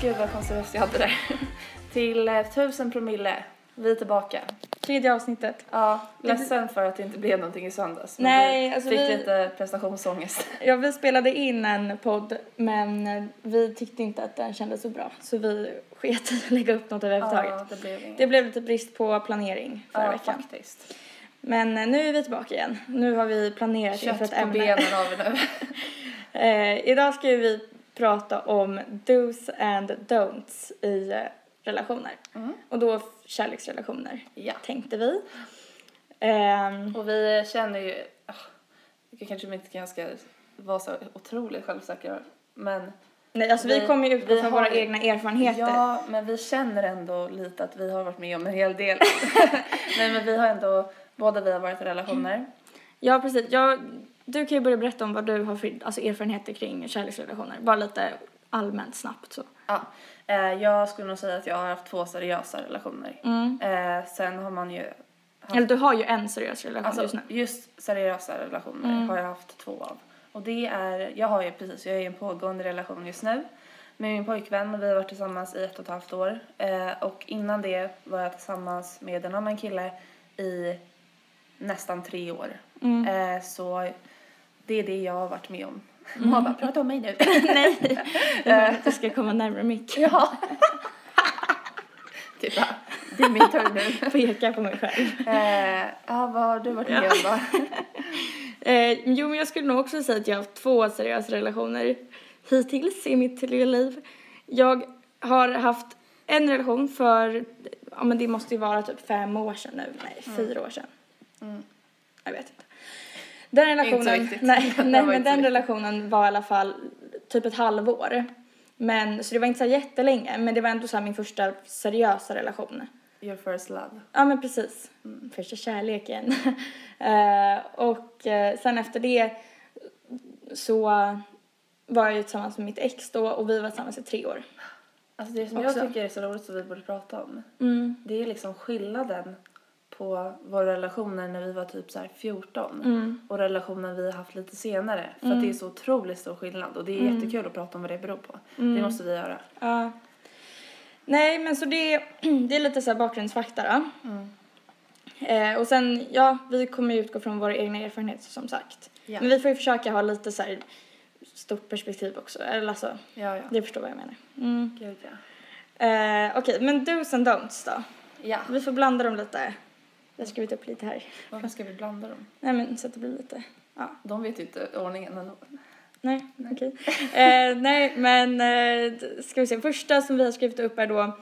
Gud vad konstig röst jag hade där. Till eh, tusen promille. Vi är tillbaka. Tredje avsnittet. Ja, ledsen för att det inte blev någonting i söndags. men Nej, vi alltså fick vi- lite prestationsångest. Ja, vi spelade in en podd men vi tyckte inte att den kändes så bra så vi sket i att lägga upp något överhuvudtaget. Ja, det blev inget. Det blev lite brist på planering förra ja, veckan. faktiskt. Men eh, nu är vi tillbaka igen. Nu har vi planerat inför Kött ett på ämne. benen har vi nu. Eh, idag ska vi prata om dos and don'ts i eh, relationer. Mm. Och då kärleksrelationer, Ja. tänkte vi. Ehm, Och vi känner ju, vi kanske inte ganska vara så otroligt självsäkra, men nej, alltså vi, Vi- kommer ju utgå vi från har våra egna erfarenheter. ja, men vi känner ändå lite att vi har varit med om en hel del. Nej, men vi har ändå, båda vi har varit i relationer. Ja, precis. Jag, du kan ju börja berätta om vad du har för alltså, erfarenheter kring kärleksrelationer. Bara lite allmänt snabbt så. Ja, eh, jag skulle nog säga att jag har haft två seriösa relationer. Mm. Eh, sen har man ju haft, Eller du har ju en seriös relation alltså, just nu. just seriösa relationer Mm. har jag haft två av. Och det är, jag har ju precis, jag är i en pågående relation just nu med min pojkvän och vi har varit tillsammans i ett och ett halvt år. Eh, och innan det var jag tillsammans med en annan kille i nästan tre år. Mm. Eh, så det är det jag har varit med om. Moa bara, prata om mig nu. Nej, jag vill att du ska komma närmare mick. ja. typ bara, det är min tur nu. Peka på mig själv. Eh, ja, vad har du varit med om då? Eh, jo, men jag skulle nog också säga att jag har haft två seriösa relationer hittills i mitt liv. Jag har haft en relation för, ja men det måste ju vara typ fem år sedan nu, nej fyra år sedan. Mm. Jag vet inte. Den relationen, nej, nej men den relationen var i alla fall typ ett halvår. Men, så det var inte så jättelänge, men det var ändå så min första seriösa relation. Your first love. Ja men precis. Första kärleken. eh, och eh, sen efter det så var jag ju tillsammans med mitt ex då och vi var tillsammans i tre år. Alltså det som Också. jag tycker är så roligt som vi borde prata om. Mm. Det är liksom skillnaden på våra relationer när vi var typ så här 14 Mm. och relationen vi har haft lite senare. För att det är så otroligt stor skillnad och det är Mm. jättekul att prata om vad det beror på. Det måste vi göra. Ja. Nej men så det, det är lite så här bakgrundsfakta då. Mm. Eh, och sen, ja, vi kommer ju utgå från våra egna erfarenheter som sagt. Ja. Men vi får ju försöka ha lite så här stort perspektiv också. Eller alltså, Ja, ja. det förstår vad jag menar. Mm. Gud ja. Eh, Okej, men dos and don'ts då? Ja. Vi får blanda dem lite. Jag har skrivit upp lite här. Varför ska vi blanda dem? Nej men så att det blir lite, ja. De vet ju inte ordningen ändå. Nej, okej. Eh, nej men, eh, ska vi se. Första som vi har skrivit upp är då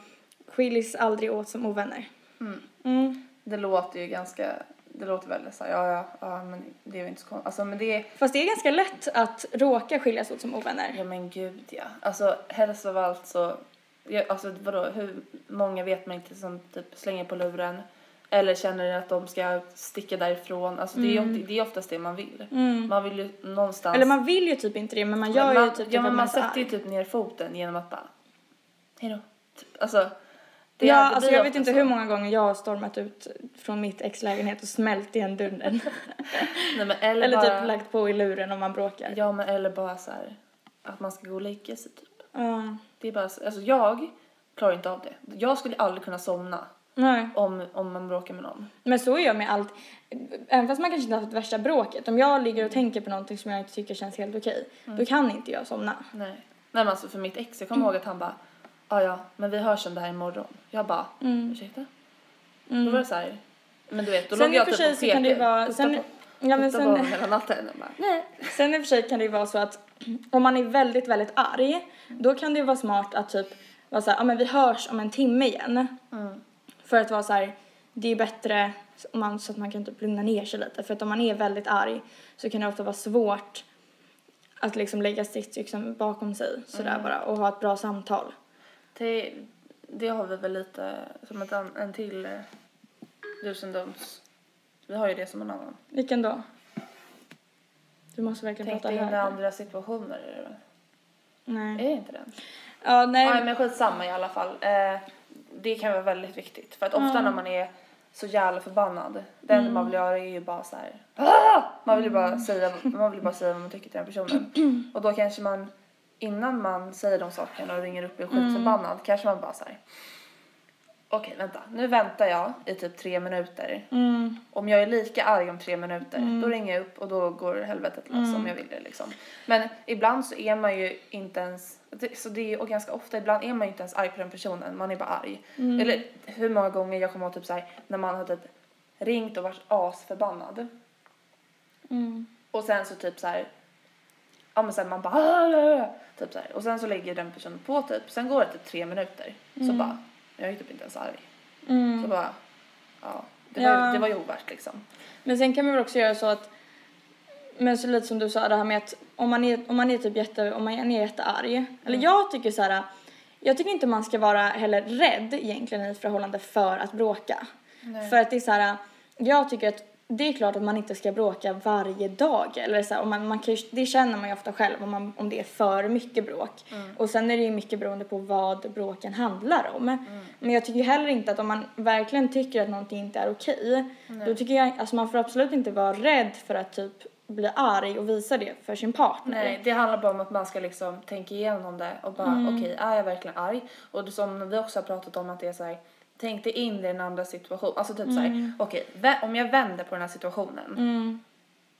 skiljs aldrig åt som ovänner. Mm. Mm. Det låter ju ganska, det låter väldigt så här, ja ja, ja men det är ju inte så konstigt. Alltså men det är, Fast det är ganska lätt att råka skiljas åt som ovänner. ja men gud ja. Alltså helst av allt så, ja, alltså vadå, hur många vet man inte som typ slänger på luren eller känner att de ska sticka därifrån. Alltså det är, ju- det är oftast det man vill. Mm. Man vill ju någonstans. Eller man vill ju typ inte det men man gör men man, ju typ ja, men man är sätter ju typ ner foten genom att bara, hejdå. Typ, alltså. Det Ja, är- det alltså jag vet inte så. hur många gånger jag har stormat ut från mitt ex lägenhet och smält igen dörren. Nej, men eller, Eller bara, typ lagt på i luren om man bråkar. Ja men eller bara så här att man ska gå och lägga sig typ. Ja. Det är bara så, alltså jag klarar inte av det. Jag skulle aldrig kunna somna Nej. om, om man bråkar med någon. Men så är jag med allt. Även fast man kanske inte har haft värsta bråket. Om jag ligger och tänker på någonting som jag inte tycker känns helt okej. Mm. Då kan inte jag somna. Nej. Nej men alltså för mitt ex, jag kommer ihåg att han bara ja ja men vi hörs om det här imorgon. Jag bara Mm. ursäkta? Mm. Då var det så här, men du vet då Sen låg jag typ och så kan det ju pekade, vara- sen- Ja, men sen, hela natten. Bara, nej. sen i och för sig kan det ju vara så att om man är väldigt, väldigt arg. Då kan det ju vara smart att typ vara så här, ja men vi hörs om en timme igen. Mm. För att vara så här, det är bättre om man, så att man kan typ lugna ner sig lite. För att om man är väldigt arg så kan det ofta vara svårt att liksom lägga sitt liksom bakom sig sådär Mm. bara och ha ett bra samtal. Det, det har vi väl lite som ett an, en till dos and don'ts. Vi har ju det som en annan. Vilken då? Du måste verkligen Tänk prata dig in i högre. andra situationer. Är det, Nej. är det inte den? Ja, nej. Nej men skitsamma i alla fall. Eh, det kan vara väldigt viktigt. För att ofta Mm. när man är så jävla förbannad. Det enda man vill göra är ju bara så här. "Ah!" Man vill ju bara säga, man vill bara säga vad man tycker till den personen. Och då kanske man innan man säger de sakerna och ringer upp och är skitförbannad kanske man bara så här. Okej, vänta. Nu väntar jag i typ tre minuter. Mm. Om jag är lika arg om tre minuter, då ringer jag upp och då går helvetet lös om jag vill det liksom. Men ibland så är man ju inte ens, så det är, och ganska ofta, ibland är man ju inte ens arg på den personen, man är bara arg. Eller hur många gånger jag kommer ihåg typ så här, när man har typ ringt och varit asförbannad. Mm. Och sen så typ så här, ja men sen man bara "Ah!" typ så här. Och sen så lägger den personen på typ, sen går det typ tre minuter. Så bara, jag är typ inte ens arg. Mm. Så bara, ja. Det var, Ja. det var ju ovärt liksom. Men sen kan man väl också göra så att, men så lite som du sa det här med att om man är, om man är typ jätte, om man är jättearg. Eller jag tycker så här, jag tycker inte man ska vara heller rädd egentligen i ett förhållande för att bråka. Nej. För att det är så här, jag tycker att det är klart att man inte ska bråka varje dag. Eller så här, och man, man kan ju, det känner man ju ofta själv om, man, om det är för mycket bråk. Och sen är det ju mycket beroende på vad bråken handlar om. Men jag tycker heller inte att om man verkligen tycker att någonting inte är okej. Då tycker jag, alltså man får absolut inte vara rädd för att typ bli arg och visa det för sin partner. Nej, det handlar bara om att man ska liksom tänka igenom det och bara Mm. okej, är jag verkligen arg? Och det som vi också har pratat om att det är så här, tänk dig in i den andra situationen. Alltså typ så här, okej, vä- om jag vänder på den här situationen. Mm.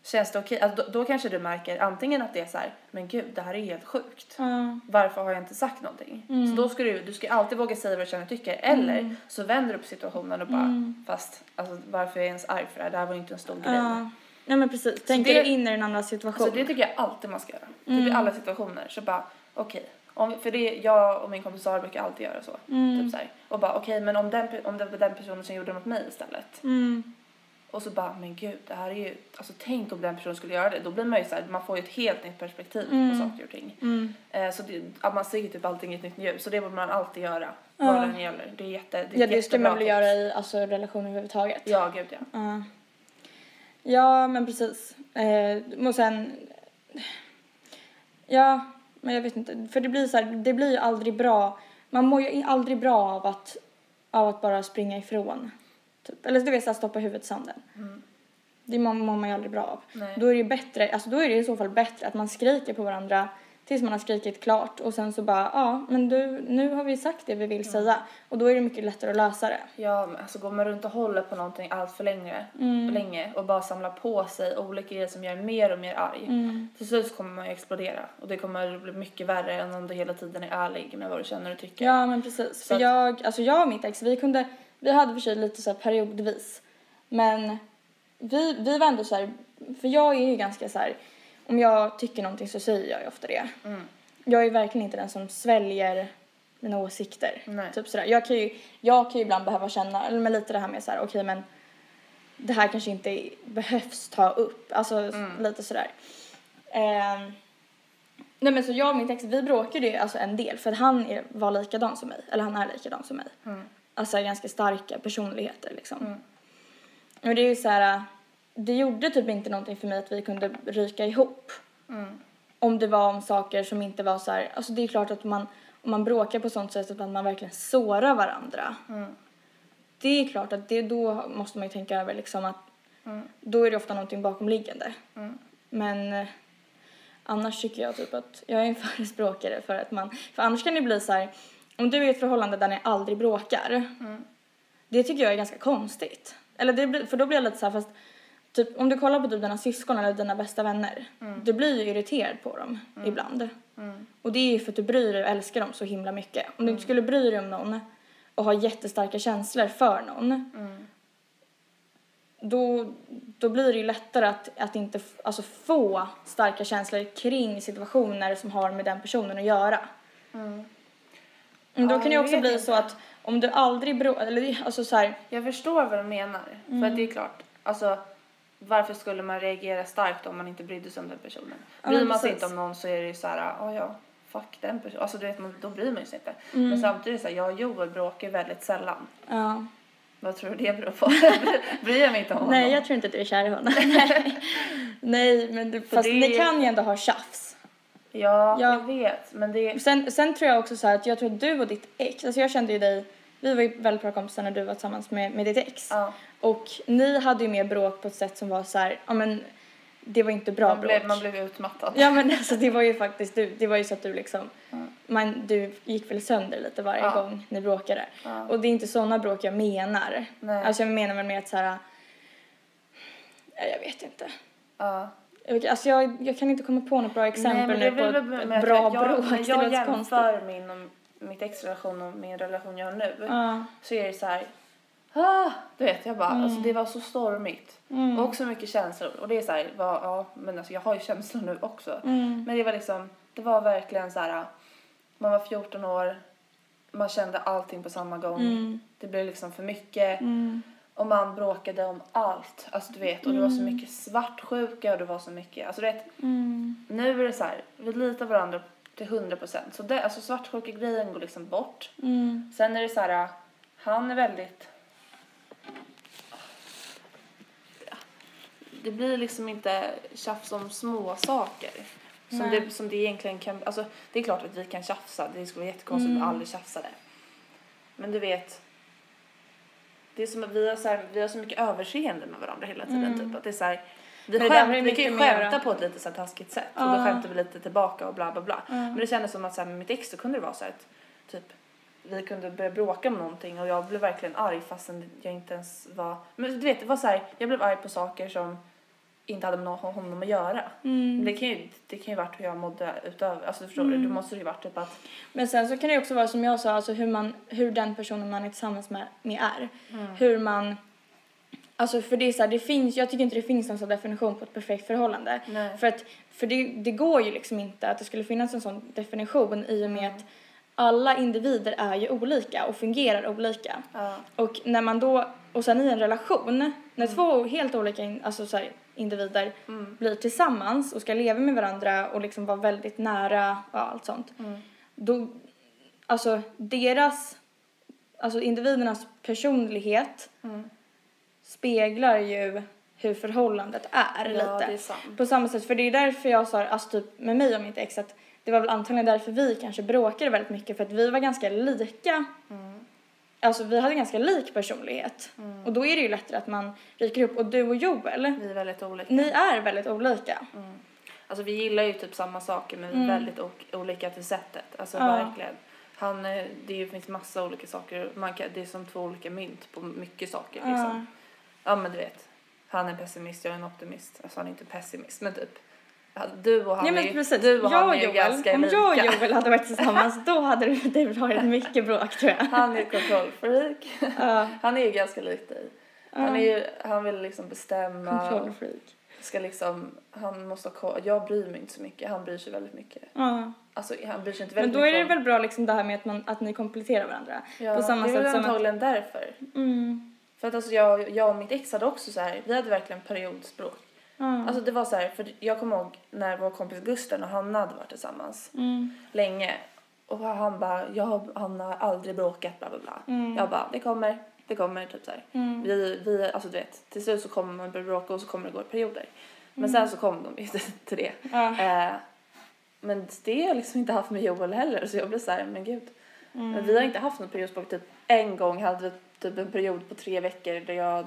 Känns det okej? Alltså, då, då kanske du märker antingen att det är så här, men gud, det här är helt sjukt. Ja. Varför har jag inte sagt någonting? Mm. Så då ska du, du ska alltid våga säga vad du känner och tycker. Eller så vänder du på situationen och bara, Mm. fast alltså, varför är jag ens arg för det här? Det här var ju inte en stor grej. Nej men precis, tänk det- dig in i den andra situationen. Alltså det tycker jag alltid man ska göra. Mm. Typ i alla situationer. Så bara, okej. Om, för det, jag och min kompis Sara brukar alltid göra så. Mm. Typ så här. Och bara, okej men om, den, om det var den personen som gjorde det mot mig istället. Mm. Och så bara, men gud, det här är ju, alltså tänk om den personen skulle göra det. Då blir man ju så här, man får ju ett helt nytt perspektiv på saker och ting. Mm. Eh, så det, att man ser ju typ allting i ett nytt ljus. Så det borde man alltid göra. Ja. Vad det gäller. Det är jätte, det är Ja det ska man väl göra i alltså, relationer överhuvudtaget. Ja, gud ja. Ja. Ja, men precis. Eh, och sen... Ja, men jag vet inte. För det blir så här, det blir ju aldrig bra. Man mår ju aldrig bra av att, av att bara springa ifrån. Typ. Eller du vet, så här, stoppa huvudet i sanden. Det mår, mår man ju aldrig bra av. Nej. Då är det ju bättre, alltså då är det i så fall bättre att man skriker på varandra tills man har skrikit klart och sen så bara, ja, men du, nu har vi sagt det vi vill säga. Och då är det mycket lättare att lösa det. Ja, men alltså går man runt och håller på någonting allt för länge, länge och bara samlar på sig olika grejer som gör mer och mer arg. Till slut så kommer man ju explodera och det kommer bli mycket värre än om du hela tiden är ärlig med vad du känner och tycker. Ja, men precis. Så För att- jag, alltså jag och mitt ex, vi kunde, vi hade för sig lite så periodvis. Men vi, vi var ändå så här, för jag är ju ganska så här, om jag tycker någonting så säger jag ju ofta det. Mm. Jag är verkligen inte den som sväljer mina åsikter. Nej. Typ sådär. Jag kan ju, jag kan ju ibland behöva känna, eller med lite det här med så här, okej men det här kanske inte behövs ta upp. Alltså Mm. lite sådär. Ehm, nej men så jag och min ex, vi bråkade ju alltså en del för att han är, var likadan som mig. Eller han är likadan som mig. Mm. Alltså ganska starka personligheter liksom. Mm. Och det är ju så här, det gjorde typ inte någonting för mig att vi kunde ryka ihop. Mm. Om det var om saker som inte var så här, alltså det är klart att man, om man bråkar på sånt sätt att man verkligen sårar varandra. Mm. Det är klart att det, då måste man ju tänka över liksom att Mm. då är det ofta någonting bakomliggande. Mm. Men eh, annars tycker jag typ att jag är en förespråkare för att man, för annars kan det bli så här, om du är i ett förhållande där ni aldrig bråkar, Mm. det tycker jag är ganska konstigt. Eller det för då blir jag lite så här, fast typ om du kollar på typ dina syskon eller dina bästa vänner, du blir ju irriterad på dem ibland. Mm. Och det är ju för att du bryr dig och älskar dem så himla mycket. Om du inte skulle bry dig om någon och ha jättestarka känslor för någon, Mm. då, då blir det ju lättare att, att inte alltså få starka känslor kring situationer som har med den personen att göra. Mm. Men då Ja, kan det ju också bli inte. så att om du aldrig bro, eller alltså så här, Jag förstår vad du menar. För Mm. det är klart, alltså varför skulle man reagera starkt om man inte brydde sig om den personen? Ja, Bryr man sig inte om någon så är det ju så här, ja ja, fuck den personen. Alltså du vet, man, då bryr man sig inte. Mm. Men samtidigt så här, jag och Joel bråkar väldigt sällan. ja. Vad tror du det beror på? Bryr jag mig inte om honom? Nej, jag tror inte att du är kär i honom. Nej, men du, fast det- ni kan ju ändå ha tjafs. Ja, Ja. jag vet. Men det... Sen, sen tror jag också så här att jag tror att du och ditt ex, alltså jag kände ju dig, vi var ju väldigt bra kompisar när du var tillsammans med, med ditt ex. Ja. Och ni hade ju mer bråk på ett sätt som var så här, ja men det var inte bra Man bråk. blev, man blev utmattad. Ja men alltså det var ju faktiskt du, det var ju så att du liksom, Ja. man, du gick väl sönder lite varje Ja. gång ni bråkade. Ja. Och det är inte sådana bråk jag menar. Nej. Alltså jag menar väl med att så här, ja, jag vet inte. ja. Jag- Alltså jag, jag kan inte komma på något bra exempel Nej, nu på ett, bra jag, bråk. Det jag låter konstigt. jämför min mitt ex-relation och min relation jag har nu Ja. så är det så här. Ah, du vet, jag bara, alltså det var så stormigt. Mm. Och så mycket känslor. Och det är så här, vad, ja, men alltså jag har ju känslor nu också. Mm. Men det var liksom, det var verkligen så här. Man var 14 år, man kände allting på samma gång. Mm. Det blev liksom för mycket. Mm. Och man bråkade om allt. Alltså du vet, och det var så mycket svartsjuka och det var så mycket, alltså du vet. Mm. Nu är det så här, vi litar varandra till 100 procent. Så det, alltså svartsjuka-grejen går liksom bort. Mm. Sen är det så här, han är väldigt... Det blir liksom inte tjafs om små saker. Som Nej. det, som det egentligen kan... Alltså det är klart att vi kan tjafsa. Det skulle vara jättekonstigt om vi aldrig tjafsade. Men du vet... Det är som att vi har så, här, vi har så mycket överseende med varandra hela tiden. Typ. Att det är så här, vi, Men skämt, ju vi kan ju skämta på ett lite så taskigt sätt. Och Ja. då skämtar vi lite tillbaka och bla bla bla. Men det kändes som att så här, med mitt ex så kunde det vara så att typ vi kunde börja bråka om någonting och jag blev verkligen arg fastän jag inte ens var... Men du vet, det var så här, jag blev arg på saker som inte hade med honom att göra. Mm. Men det kan ju, det kan ju varit hur jag mådde utöver, alltså förstår du? Då måste det ju varit typ att, Men sen så kan det också vara som jag sa, alltså hur, man, hur den personen man är tillsammans med, med är. Hur man, alltså för det är så här, det finns, jag tycker inte det finns någon sån definition på ett perfekt förhållande. Nej. För att, för det, det går ju liksom inte att det skulle finnas en sån definition i och med att alla individer är ju olika och fungerar olika. ja, Och när man då, och sen i en relation, när två helt olika in, alltså så här, individer blir tillsammans och ska leva med varandra och liksom vara väldigt nära och allt sånt. Då, alltså deras, alltså individernas personlighet speglar ju hur förhållandet är Ja, lite. är. På samma sätt, för det är därför jag sa, alltså typ med mig och mitt ex att det var väl antagligen därför vi kanske bråkade väldigt mycket för att vi var ganska lika. Alltså vi hade ganska lik personlighet. Och då är det ju lättare att man ryker upp. Och du och Joel, vi är väldigt olika. ni är väldigt olika. Alltså vi gillar ju typ samma saker men vi är väldigt o- olika till sättet. Alltså Ja. verkligen. Han, eh, det finns massa olika saker. Man kan, det är som två olika mynt på mycket saker liksom. Ja men du vet. Han är pessimist, jag är en optimist. Alltså han är inte pessimist men typ. ja, Du och han Ja är men ju, du och jag han och är ju Joel, ganska om jag och Joel hade varit tillsammans då hade det, det varit mycket bråk tror jag. Han är kontrollfreak. Ja, Han är ju ganska lik dig. Han, är ju, han vill liksom bestämma. kontrollfreak. Ska liksom, han måste ha. Jag bryr mig inte så mycket. Han bryr sig väldigt mycket. Ja. Alltså han bryr sig inte Men väldigt då är mycket det om- väl bra liksom det här med att, man, att ni kompletterar varandra. Ja, på samma det är väl som att... antagligen därför. Mm. För att alltså jag, jag och mitt ex hade också så här, vi hade verkligen periodspråk. Ja. Alltså det var så här, för jag kommer ihåg när vår kompis Gusten och Hanna hade varit tillsammans Mm. länge. Och han bara, jag och Hanna har aldrig bråkat bla bla bla. Mm. Jag bara, det kommer, det kommer typ så. Mm. Vi, vi, alltså du vet, till slut så kommer man börja bråka och så kommer det gå i perioder. Men Mm. sen så kom de ju till det. Eh, men det har jag liksom inte haft med Joel heller så jag blir så här, men gud. Mm. Men vi har inte haft något periodspråk. Typ en gång hade vi typ en period på tre veckor där jag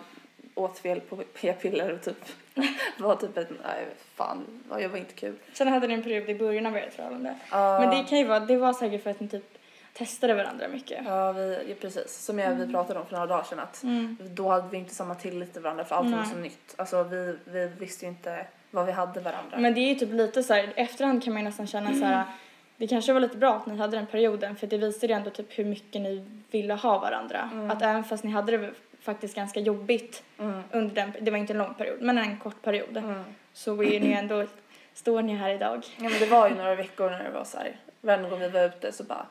åt fel på p-piller och typ var typ ett, nej fan, ja, jag var inte kul. Sen hade ni en period i början av ert förhållande. Ja. Men det kan ju vara, det var säkert för att ni typ testade varandra mycket. Ja, vi, ja, precis. Som jag, vi pratade om för några dagar sedan att Mm. då hade vi inte samma tillit till varandra för allting var Nej. så nytt. Alltså vi, vi visste ju inte vad vi hade varandra. Men det är ju typ lite så här, efterhand kan man ju nästan känna så här, det kanske var lite bra att ni hade den perioden för det visade ju ändå typ hur mycket ni ville ha varandra. Att även fast ni hade det faktiskt ganska jobbigt Mm. under den, det var inte en lång period, men en kort period. Mm. Så är ni ändå, står ni här idag. Ja men det var ju några veckor när det var så här, varje gång vi var ute så bara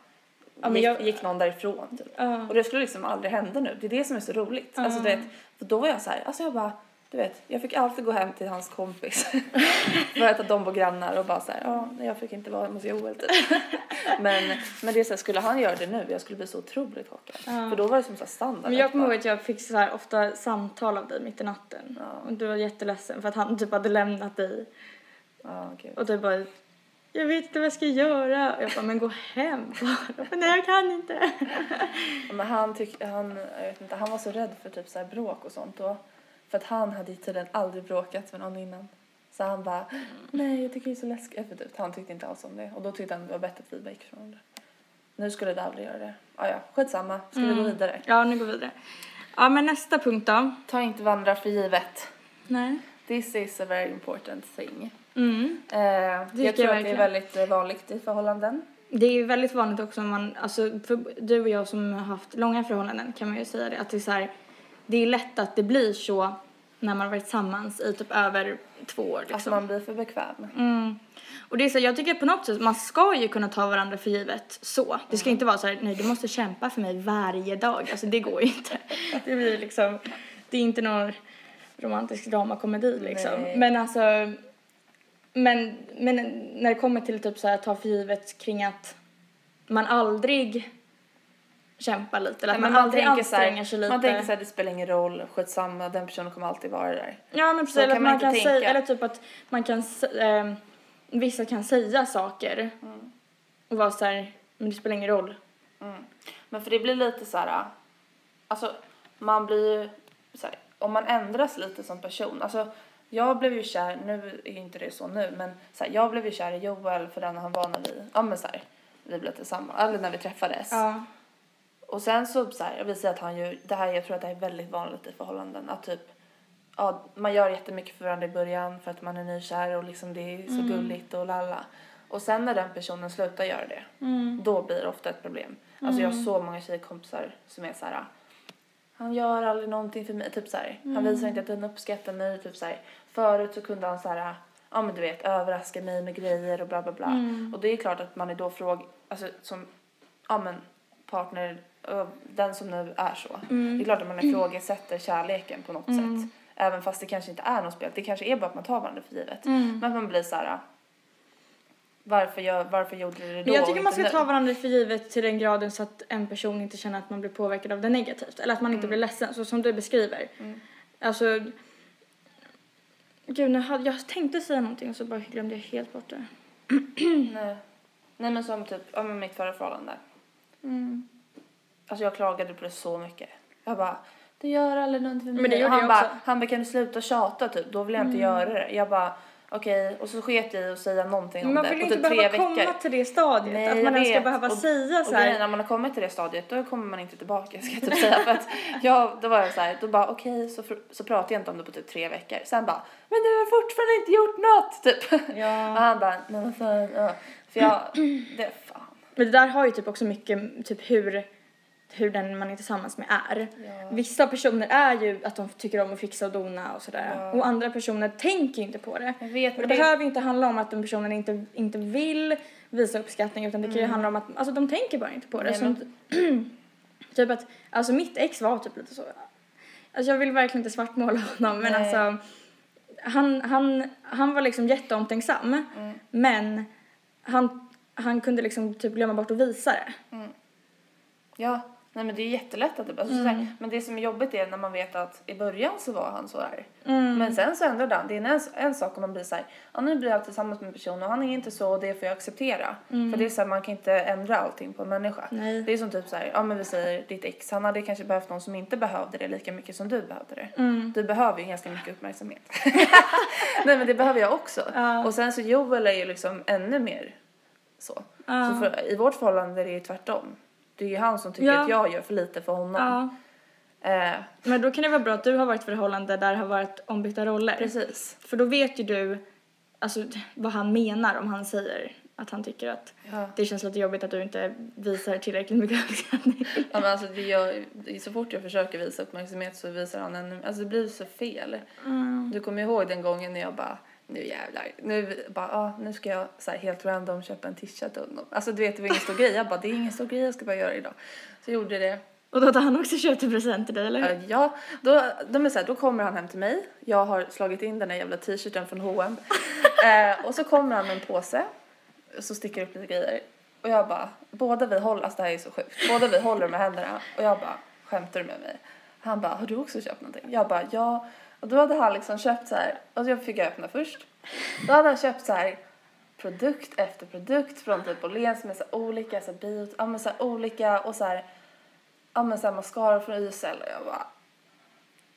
Ja, gick, jag- gick någon därifrån typ. Ja. Och det skulle liksom aldrig hända nu. Det är det som är så roligt. Alltså, du vet, för då var jag så här, alltså jag bara, du vet, jag fick alltid gå hem till hans kompis. för att de var grannar och bara så här, ja, jag fick inte vara hos Joel typ. men, men det är så här, skulle han göra det nu, jag skulle bli så otroligt chockad. Ja. För då var det som så här standard. Men jag kommer ihåg att jag fick så här ofta samtal av dig mitt i natten. Ja. Och du var jätteledsen för att han typ hade lämnat dig. Ja, gud. Och du bara, jag vet inte vad jag ska göra. Och jag bara, men gå hem bara. Nej, jag kan inte. Men han, tyck, han, jag vet inte, han var så rädd för typ så här bråk och sånt. Och, för att han hade tiden aldrig bråkat med någon innan. Så han bara, nej jag tycker det är så läskigt. Typ, han tyckte inte alls om det. Och då tyckte han det var bättre att vi bara gick från varandra. Nu skulle det aldrig göra det. Ah, ja, skitsamma. Ska vi gå vidare? Ja, nu går vi vidare. Ja, men nästa punkt då? Ta inte vandra för givet. Nej. This is a very important thing. Mm. Eh, jag tror jag att det är väldigt eh, vanligt i förhållanden. Det är väldigt vanligt också om man, alltså för du och jag som har haft långa förhållanden kan man ju säga det, att det är så här, det är lätt att det blir så när man har varit tillsammans i typ över två år Att liksom. man blir för bekväm. Mm. Och det är så, jag tycker på något sätt, man ska ju kunna ta varandra för givet så. Det ska inte vara så här, nej du måste kämpa för mig varje dag. Alltså det går ju inte. Det blir liksom, det är inte någon romantisk dramakomedi liksom. Nej. Men alltså, men, men när det kommer till typ så här, ta för givet kring att man aldrig kämpar lite eller att man, så här- anstränger sig lite. Man tänker så här, det spelar ingen roll, skitsamma, den personen kommer alltid vara där. Ja men precis, Så eller kan man man kan tänka. säga, eller typ att man kan, ehm, vissa kan säga saker Mm. och vara så här, men det spelar ingen roll. Men för det blir lite så här, alltså man blir ju så här, om man ändras lite som person, alltså jag blev ju kär, nu är ju inte det så nu, men så här, jag blev ju kär i Joel för den han var när vi, ja men så här, vi blev tillsammans, eller när vi träffades. Ja. Och sen så, så här, jag vill säga att han ju, det här, jag tror att det här är väldigt vanligt i förhållanden, att typ Ja, man gör jättemycket för varandra i början för att man är nykär och liksom det är så gulligt och lalla. Och sen när den personen slutar göra det, då blir det ofta ett problem. Alltså jag har så många tjejkompisar som är så här. Han gör aldrig någonting för mig, typ så här. Han visar inte att han uppskattar mig, typ så här. Förut så kunde han så här, ja men du vet, överraska mig med grejer och bla bla bla. Och det är klart att man är då fråg, alltså som, ja men partner, den som nu är så. Det är klart att man ifrågasätter kärleken på något sätt. Även fast det kanske inte är något spel, det kanske är bara att man tar varandra för givet. Men att man blir så här. Varför, jag, varför gjorde du det då Men jag tycker man ska nu? ta varandra för givet till den graden så att en person inte känner att man blir påverkad av det negativt. Eller att man Mm. inte blir ledsen, så som du beskriver. Alltså, gud, nu hade, jag tänkte säga någonting och så bara glömde jag helt bort det. Nej. Nej men som typ, ja men mitt förra förhållande. Mm. Alltså jag klagade på det så mycket. Jag bara, du gör aldrig någonting för mig. Men det gjorde han jag bara, också. Mm. han bara, kan du sluta tjata typ? Då vill jag inte göra det. Jag bara, okej. Och så sket jag i att säga någonting Men om man det vill på inte typ behöva veckor. komma till det stadiet. Nej, att man ens ska behöva och, säga och så här. när man har kommit till det stadiet då kommer man inte tillbaka ska jag typ säga. För att jag, då var jag så här, då bara okej så, fr- så pratade jag inte om det på typ tre veckor. Sen bara, men du har fortfarande inte gjort något typ. Ja. Och han bara, nej men fan, ja. För jag, det, fan. Men det där har ju typ också mycket typ hur, hur den man är tillsammans med är. Ja. Vissa personer är ju att de tycker om att fixa och dona och sådär. Ja. Och andra personer tänker ju inte på det. Jag vet, Och det men det- behöver ju inte handla om att den personen inte, inte vill visa uppskattning utan det kan ju handla om att alltså, de tänker bara inte på det. Mm. Nej, Som, typ att, alltså mitt ex var typ lite så. Alltså jag vill verkligen inte svartmåla honom men Nej. alltså han, han, han var liksom jätteomtänksam Mm. men han, han kunde liksom typ glömma bort att visa det. Ja, nej men det är jättelätt att det så Mm. här, Men det som är jobbigt är när man vet att i början så var han så här. Mm. Men sen så ändrade han. Det är en, en sak om man blir så här, ja nu blir jag tillsammans med en person och han är inte så och det får jag acceptera. För det är så här, man kan inte ändra allting på en människa. Mm. Nej. Det är som typ så här, ja men vi säger ditt ex, han hade kanske behövt någon som inte behövde det lika mycket som du behövde det. Mm. Du behöver ju ganska mycket uppmärksamhet. nej men det behöver jag också. Ja. Och sen så Joel är ju liksom ännu mer så. Ja. Så för, i vårt förhållande är det ju tvärtom. Det är ju han som tycker Ja. att jag gör för lite för honom. Ja. Eh, Men då kan det vara bra att du har varit i förhållande där det har varit ombytta roller. precis. För då vet ju du alltså, vad han menar om han säger att han tycker att Ja. det känns lite jobbigt att du inte visar tillräckligt mycket uppskattning. Ja, men alltså, det gör, så fort jag försöker visa uppmärksamhet så visar han ännu Alltså det blir så fel. Mm. Du kommer ihåg den gången när jag bara nu jävlar, nu bara, ah, nu ska jag så här, helt random köpa en t-shirt till honom. Alltså du vet det var ingen stor grej. Jag bara det är ingen stor grej jag ska bara göra idag. Så jag gjorde det. Och då hade han också köpt en present till dig eller? Eh, Ja, då, de är så här, då kommer han hem till mig. Jag har slagit in den här jävla t-shirten från H&M. eh, och så kommer han med en påse. Så sticker upp lite grejer. Och jag bara, båda vi håller, alltså det här är så sjukt. Båda vi håller med händerna. Och jag bara, skämtar du med mig? Han bara, har du också köpt någonting? Jag bara, ja. Och då hade han liksom köpt så här, och jag fick öppna först. Då hade han köpt så här produkt efter produkt från typ Åhléns med så olika, så bio, ja men så olika och så här, ja men så här mascara från YSL och jag bara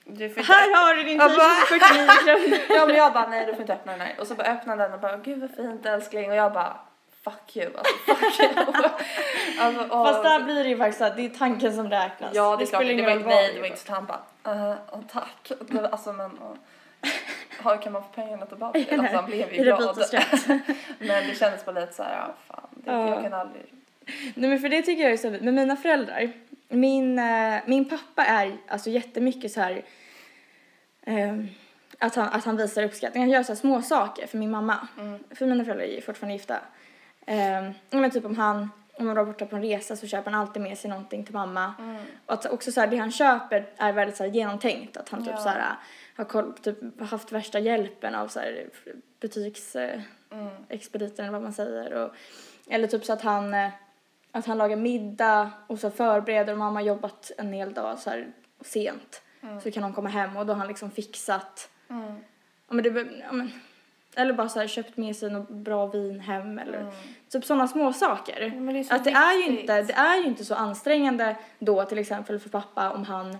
Du får inte Här har du din Jag t-shirt för 49 kronor. Ja men jag bara nej du får inte öppna den här. Och så bara öppnade den och bara gud vad fint älskling och jag bara fuck you alltså fuck you. alltså, åh. Fast där blir det ju faktiskt att det är tanken som räknas. Ja det är klart, det var, nej det det var inte så att han bara uh, tack. Alltså men uh, hur kan man få pengarna tillbaka? Alltså han blev ju glad. men det kändes bara lite så här, ja fan det, Ja. jag kan aldrig. Nej men för det tycker jag är så med mina föräldrar. Min, eh, min pappa är alltså jättemycket så här ehm, att, han, att han visar uppskattning. Han gör så här små saker för min mamma. Mm. För mina föräldrar är ju fortfarande gifta. Um, men typ om han om man var borta på en resa så köper han alltid med sig någonting till mamma. Mm. Och att också så här, det han köper är väldigt så här genomtänkt. Att han typ Ja. så här har koll, typ, haft värsta hjälpen av så här butiks... Eh, Mm. expediten eller vad man säger. Och, eller typ så att han, eh, att han lagar middag och så förbereder och mamma har jobbat en hel dag så här sent. Så kan hon komma hem och då har han liksom fixat, Mm. ja, men det, ja, men, eller bara så här köpt med sig något bra vin hem eller Mm. typ sådana små saker. Ja, det att det är, ju inte, det är ju inte så ansträngande då till exempel för pappa om han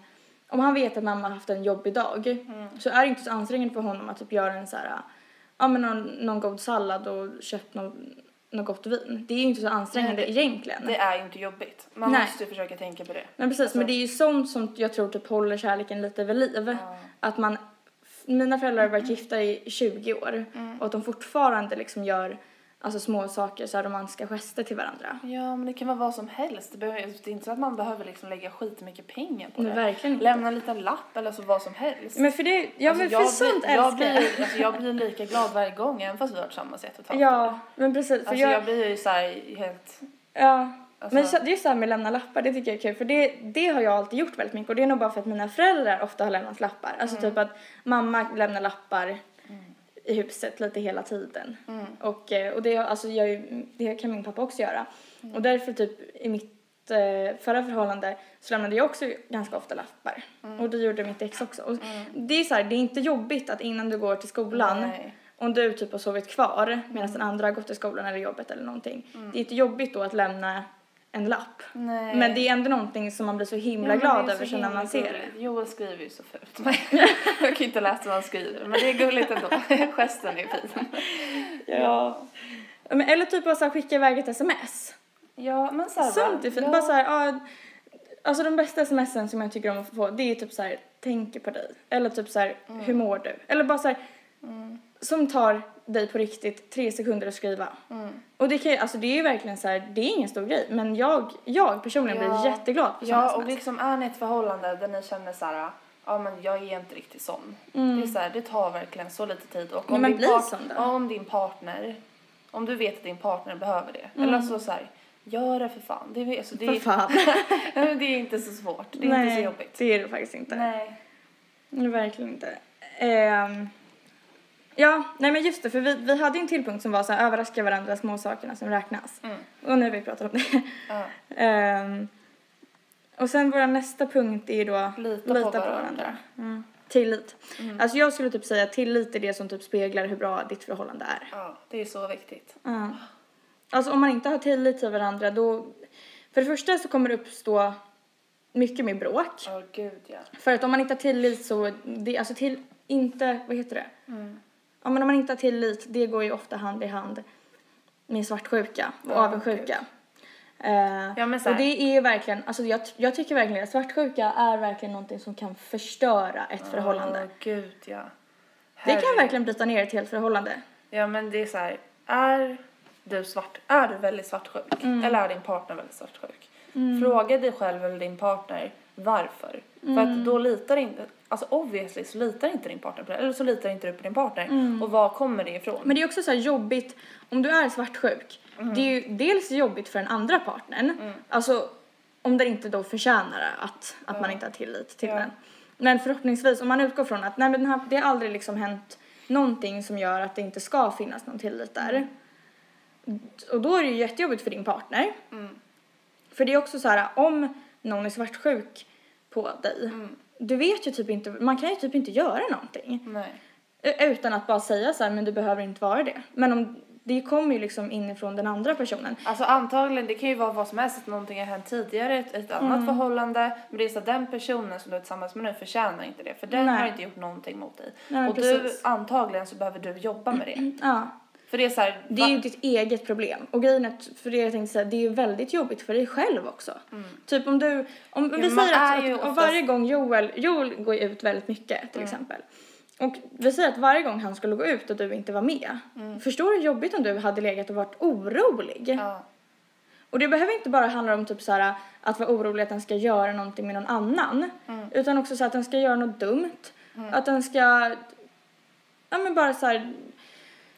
om han vet att mamma har haft en jobbig dag Mm. så är det inte så ansträngande för honom att typ göra en så här, ja men någon, någon god sallad och köpt något, något gott vin. Det är ju inte så ansträngande Nej, egentligen. Det är ju inte jobbigt. Man Nej. måste ju försöka tänka på det. men precis, alltså- men det är ju sånt som jag tror typ håller kärleken lite vid liv. Ja. Att man, mina föräldrar har varit gifta i 20 år Mm. och att de fortfarande liksom gör alltså små saker, så här romantiska gester till varandra. Ja, men det kan vara vad som helst. Det, behöver, det är inte så att man behöver liksom lägga skitmycket pengar på Men det. verkligen inte. Lämna en liten lapp eller så vad som helst. Men för det, ja Alltså, men för jag sånt blir, jag älskar jag. blir, alltså, jag blir lika glad varje gång, även fast vi har varit tillsammans i ett och ett halvt år. Ja, men precis. För Alltså jag, jag blir ju såhär helt... ja. Alltså, Men så- det är så här med lämna lappar, det tycker jag är kul för det, det har jag alltid gjort väldigt mycket och det är nog bara för att mina föräldrar ofta har lämnat lappar. Alltså Mm. typ att mamma lämnar lappar i huset lite hela tiden. mm, Och, eh, och det, alltså, ju, det kan min pappa också göra. Mm. Och därför typ i mitt eh, förra förhållande så lämnade jag också ganska ofta lappar. Mm. Och det gjorde mitt ex också. Och Det är så här, det är inte jobbigt att innan du går till skolan nej. om du typ har sovit kvar medan Mm. den andra har gått till skolan eller jobbet eller någonting. Det är inte jobbigt då att lämna en lapp. nej. Men det är ändå någonting som man blir så himla Ja, glad över sen när man ser det. Joel skriver ju så fult. Men jag kan inte läsa vad han skriver, men det är gulligt ändå. Gesten är fin. Ja. Men, eller typ bara så här, skicka iväg ett sms. Ja, men så här, Sånt är fint. Ja. Bara så här, ja, alltså de bästa smsen som jag tycker om att få det är typ så här, tänker på dig. Eller typ så här, Mm. hur mår du? Eller bara så här, som tar dig på riktigt tre sekunder att skriva. Mm. Och det kan alltså det är ju verkligen så här, det är ingen stor grej. Men jag, jag personligen Ja. blir jätteglad på Ja, och liksom är ni ett förhållande där ni känner så här, ja men jag är inte riktigt sån. Mm. Det är så här, det tar verkligen så lite tid. Och Ja, om, men din, part- då. om din partner, om du vet att din partner behöver det. Mm. Eller så, så här, gör det för fan. Det är, alltså, det, För fan. det är inte så svårt. Det är inte så jobbigt. det är det faktiskt inte. Nej. Nej, verkligen inte. Ehm, ja, nej men just det, för vi, vi hade ju en till punkt som var så här, överraska varandra små sakerna som räknas. Mm. Och nu har vi pratat om det. Ja. Ehm, och sen vår nästa punkt är då Lita, lita på varandra. Mm. Tillit. Mm. Alltså jag skulle typ säga att tillit är det som typ speglar hur bra ditt förhållande är. Ja, det är så viktigt. Ja. Alltså om man inte har tillit till varandra då, för det första så kommer det uppstå mycket mer bråk. Ja, gud ja. För att om man inte har tillit så, det, alltså till, inte, vad heter det? Mm. Ja men om man inte har tillit, det går ju ofta hand i hand med svartsjuka och Ja, avundsjuka. Eh, Ja, men så och det är ju verkligen, alltså jag, jag tycker verkligen att svartsjuka är verkligen någonting som kan förstöra ett förhållande. Åh, gud ja. Det kan verkligen bryta ner ett helt förhållande. Ja men det är så här, är du svart, är du väldigt svartsjuk? Mm. Eller är din partner väldigt svartsjuk? Fråga dig själv eller din partner varför. För Mm. att då litar inte, alltså obviously så litar inte din partner på det. Eller så litar inte du på din partner. Och var kommer det ifrån? Mm. Men det är också så här jobbigt, om du är svartsjuk, Mm. det är ju dels jobbigt för den andra partnern, alltså om den inte då förtjänar att, att man inte har tillit till Ja. den. Men förhoppningsvis, om man utgår från att nej men den här, det har aldrig liksom hänt någonting som gör att det inte ska finnas någon tillit där. Och då är det ju jättejobbigt för din partner. Mm. För det är också så här, om någon är svartsjuk på dig, Mm. Du vet ju typ inte, man kan ju typ inte göra någonting. Nej. Utan att bara säga så här, men du behöver inte vara det. Men om det kommer ju liksom inifrån den andra personen. Alltså antagligen, det kan ju vara vad som helst, att någonting har hänt tidigare, ett, ett annat Mm. förhållande. Men det är så den personen som du är tillsammans med nu förtjänar inte det. För den Nej. har inte gjort någonting mot dig. Nej, och du, precis. antagligen så behöver du jobba med det. Ja. För det är så här, Det är ju ditt eget problem. Och grejen är för det jag tänkte säga, det är ju väldigt jobbigt för dig själv också. Typ om du, om vi Mm. man säger att, att, oftast- varje gång Joel, Joel går ut väldigt mycket Mm. till exempel. Och vi säger att varje gång han skulle gå ut och du inte var med. Förstår du hur jobbigt om du hade legat och varit orolig? Mm. ja, Och det behöver inte bara handla om typ så här, att vara orolig att den ska göra någonting med någon annan. Mm. Utan också så att den ska göra något dumt. Att den ska, ja men bara så här,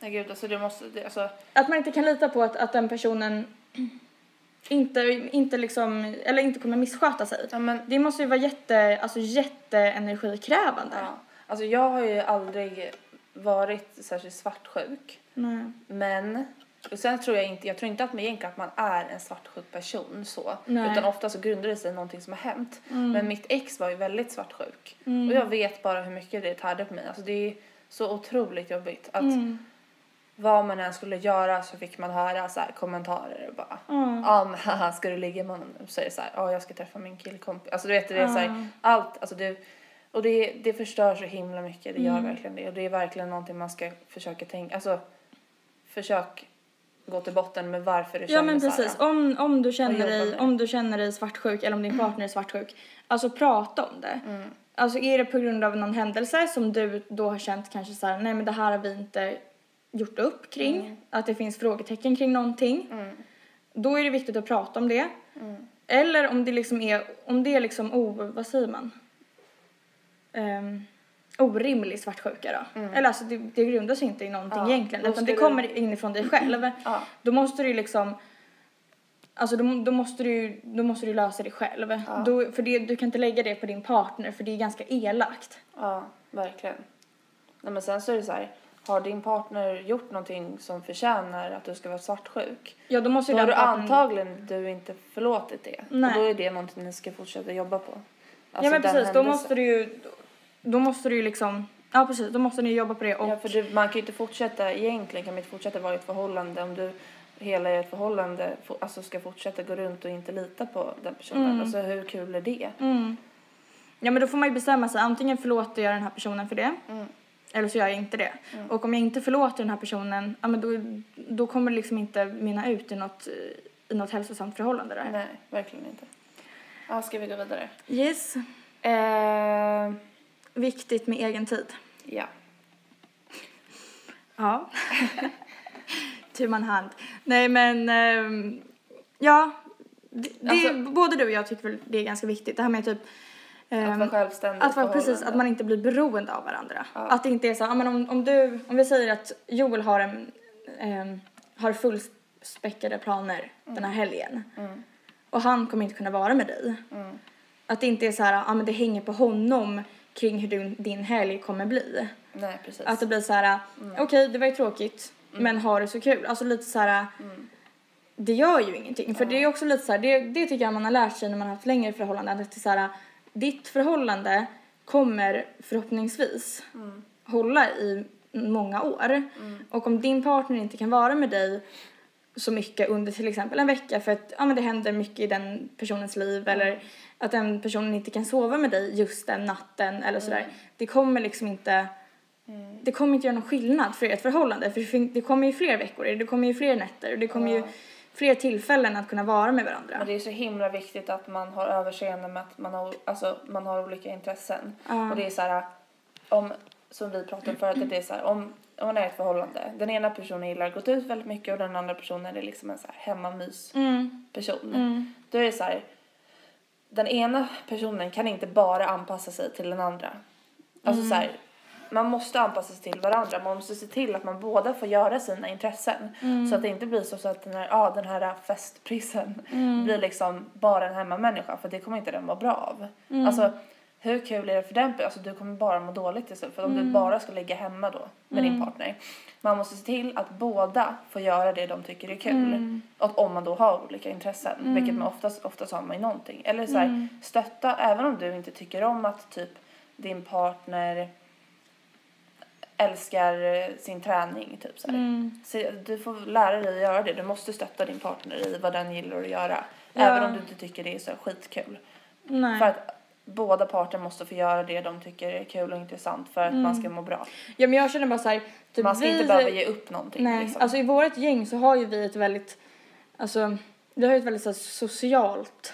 nej gud alltså du måste, det, alltså, att man inte kan lita på att, att den personen inte, inte liksom, eller inte kommer missköta sig. ja men Det måste ju vara jätte, alltså jätteenergikrävande. ja. Alltså jag har ju aldrig varit särskilt svartsjuk. Nej. Men och sen tror jag inte, jag tror inte att man egentligen att man är en svartsjuk person så. Nej. Utan ofta så grundar det sig i någonting som har hänt. Mm. Men mitt ex var ju väldigt svartsjuk. Och jag vet bara hur mycket det tärde på mig. Alltså det är så otroligt jobbigt att Mm. Vad man än skulle göra så fick man höra så här kommentarer och bara Mm. Ja men haha ska du ligga med honom? Så är det så ja jag ska träffa min killkompis. Alltså du vet det är så här, allt, alltså det och det, det förstör så himla mycket, det gör Mm. verkligen det. Och det är verkligen någonting man ska försöka tänka, alltså försök gå till botten med varför du Ja känner men så här. precis, om, om, du känner dig, om du känner dig svartsjuk eller om din partner är svartsjuk, alltså prata om det. Mm. Alltså är det på grund av någon händelse som du då har känt kanske så här, nej men det här har vi inte gjort upp kring, att det finns frågetecken kring någonting. Mm. Då är det viktigt att prata om det. Eller om det liksom är, om det är liksom, o, vad säger man? Um, orimlig svartsjuka då. Eller alltså det, det grundar sig inte i någonting Mm. Ja, egentligen utan det kommer inifrån dig själv. Ja. Då måste du liksom Alltså då, då, måste du, då måste du lösa det själv. Då, för det, du kan inte lägga det på din partner för det är ganska elakt. Ja, verkligen. Nej, men sen så är det så här, har din partner gjort någonting som förtjänar att du ska vara svartsjuk? Ja då måste Då har du antagligen du inte förlåtit det. Nej. Och då är det någonting ni ska fortsätta jobba på. Ja Alltså men den precis, då måste du ju, då måste du ju liksom, ja precis, då måste ni jobba på det och Ja, för du, man kan ju inte fortsätta, egentligen kan man inte fortsätta vara i ett förhållande om du hela ert förhållande alltså ska fortsätta gå runt och inte lita på den personen. Alltså hur kul är det? Mm. Ja men då får man ju bestämma sig, antingen förlåter jag den här personen för det. Mm. Eller så gör jag inte det. Och om jag inte förlåter den här personen, ja men då, då kommer det liksom inte mynna ut i något, i något hälsosamt förhållande där. Nej, verkligen inte. Ja, ska vi gå vidare? Yes. Eh, Viktigt med egen tid. ja. Ja. tu man hand. Nej men, ehm, ja. Det, det, Alltså- både du och jag tycker väl det är ganska viktigt. Det här med typ Att ehm, vara självständig Att vara precis, att man inte blir beroende av varandra. Ja. Att det inte är så, men om, om du, om vi säger att Joel har en, ehm, har fullspäckade planer den här helgen. Mm. Och han kommer inte kunna vara med dig. Mm. Att det inte är så här, ja men det hänger på honom kring hur din, din helg kommer bli. Nej, precis. Att det blir så här, okej det var ju tråkigt, men har det så kul. Alltså lite så här, det gör ju ingenting. För det är också lite så här, det, det tycker jag man har lärt sig när man har haft längre förhållanden. Att det är så här, ditt förhållande kommer förhoppningsvis hålla i många år. Och om din partner inte kan vara med dig så mycket under till exempel en vecka för att ja, men det händer mycket i den personens liv eller att den personen inte kan sova med dig just den natten eller sådär. Det kommer liksom inte det kommer inte göra någon skillnad för ert förhållande. För det kommer ju fler veckor, det kommer ju fler nätter och det kommer ju fler tillfällen att kunna vara med varandra. Men det är så himla viktigt att man har överseende med att man har, alltså, man har olika intressen. Ja. Och det är så här, om, som vi pratade om förut, att det är så här, om, om man är i ett förhållande, den ena personen gillar att gå ut väldigt mycket och den andra personen är liksom en så här hemmamys-person. Mm. Då är det så här, den ena personen kan inte bara anpassa sig till den andra. Alltså så här, man måste anpassa sig till varandra. Man måste se till att man båda får göra sina intressen. Så att det inte blir så, att den här, ja, den här festprissen blir liksom bara en hemmamänniska. För det kommer inte den må bra av. Alltså hur kul är det för den Alltså du kommer bara må dåligt till slut. För om du bara ska ligga hemma då med din partner. Man måste se till att båda får göra det de tycker är kul. Och om man då har olika intressen. Vilket man oftast, oftast har man ju någonting. Eller så här, stötta även om du inte tycker om att typ din partner älskar eh, sin träning typ så. Mm. så du får lära dig att göra det. Du måste stötta din partner i vad den gillar att göra. Ja. Även om du inte tycker det är så skitkul. Nej. För att båda parter måste få göra det de tycker är kul och intressant för att man ska må bra. Ja men jag känner bara så här, typ Man ska vi, inte behöva ge upp någonting Nej, liksom. alltså i vårt gäng så har ju vi ett väldigt, alltså vi har ju ett väldigt så här, socialt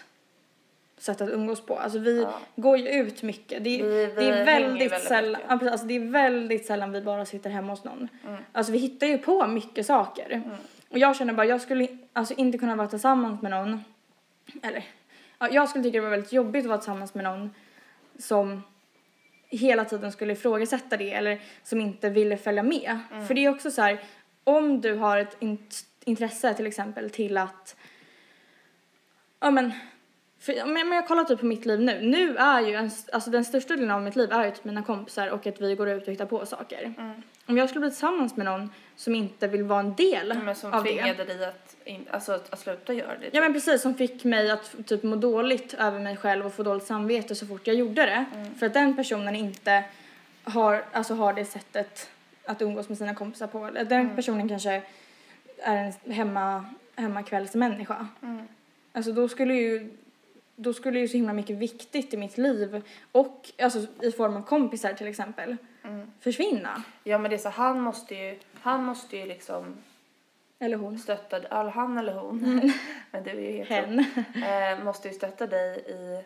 sätt att umgås på. Alltså vi Ja. går ju ut mycket. Det, är- Vi- vi det är väldigt, väldigt sällan, mycket. alltså det är väldigt sällan vi bara sitter hemma hos någon. Mm. Alltså vi hittar ju på mycket saker. Och jag känner bara, jag skulle alltså inte kunna vara tillsammans med någon, eller ja, jag skulle tycka det var väldigt jobbigt att vara tillsammans med någon som hela tiden skulle ifrågasätta det eller som inte ville följa med. Mm. För det är också så här, om du har ett int- intresse till exempel till att, ja men, för, men men jag kollar typ på mitt liv nu. Nu är ju, en, alltså den största delen av mitt liv är ju typ mina kompisar och att vi går ut och hittar på saker. Mm. Om jag skulle bli tillsammans med någon som inte vill vara en del Men som av det. tvingade dig att, in, alltså, att, att sluta göra det. Ja men precis, som fick mig att typ må dåligt över mig själv och få dåligt samvete så fort jag gjorde det. Mm. För att den personen inte har, alltså har det sättet att umgås med sina kompisar på. Den Mm. personen kanske är en hemma, hemmakvällsmänniska. Mm. Alltså då skulle ju då skulle ju så himla mycket viktigt i mitt liv och alltså i form av kompisar till exempel Mm. försvinna. Ja men det är så, han måste ju, han måste ju liksom Eller hon. stötta, all han eller hon, men du är ju helt Hen. eh, måste ju stötta dig i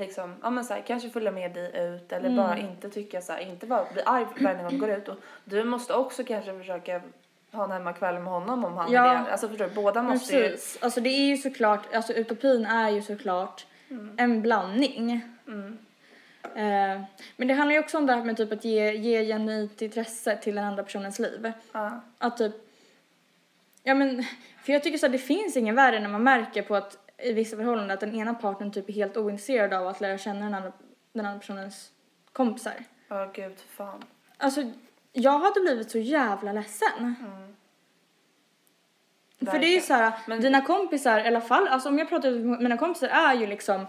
liksom, ja men så här, kanske följa med dig ut eller bara inte tycka så här, inte bara bli arg varje gång du går ut och du måste också kanske försöka ha en hemmakväll med honom om han Ja. är det. Alltså förstår du, båda måste ju, Precis. Alltså det är ju såklart, alltså utopin är ju såklart en blandning. mm, Eh, men det handlar ju också om det här med typ att ge, ge genuint intresse till den andra personens liv. ja, Att typ, ja men, för jag tycker så att det finns ingen värre när man märker på att i vissa förhållanden att den ena parten typ är helt ointresserad av att lära känna den andra, den andra personens kompisar. ja gud fan. Alltså, jag hade blivit så jävla ledsen. Mm. För det är ju så här, Men- dina kompisar i alla fall, alltså om jag pratar med mina kompisar är ju liksom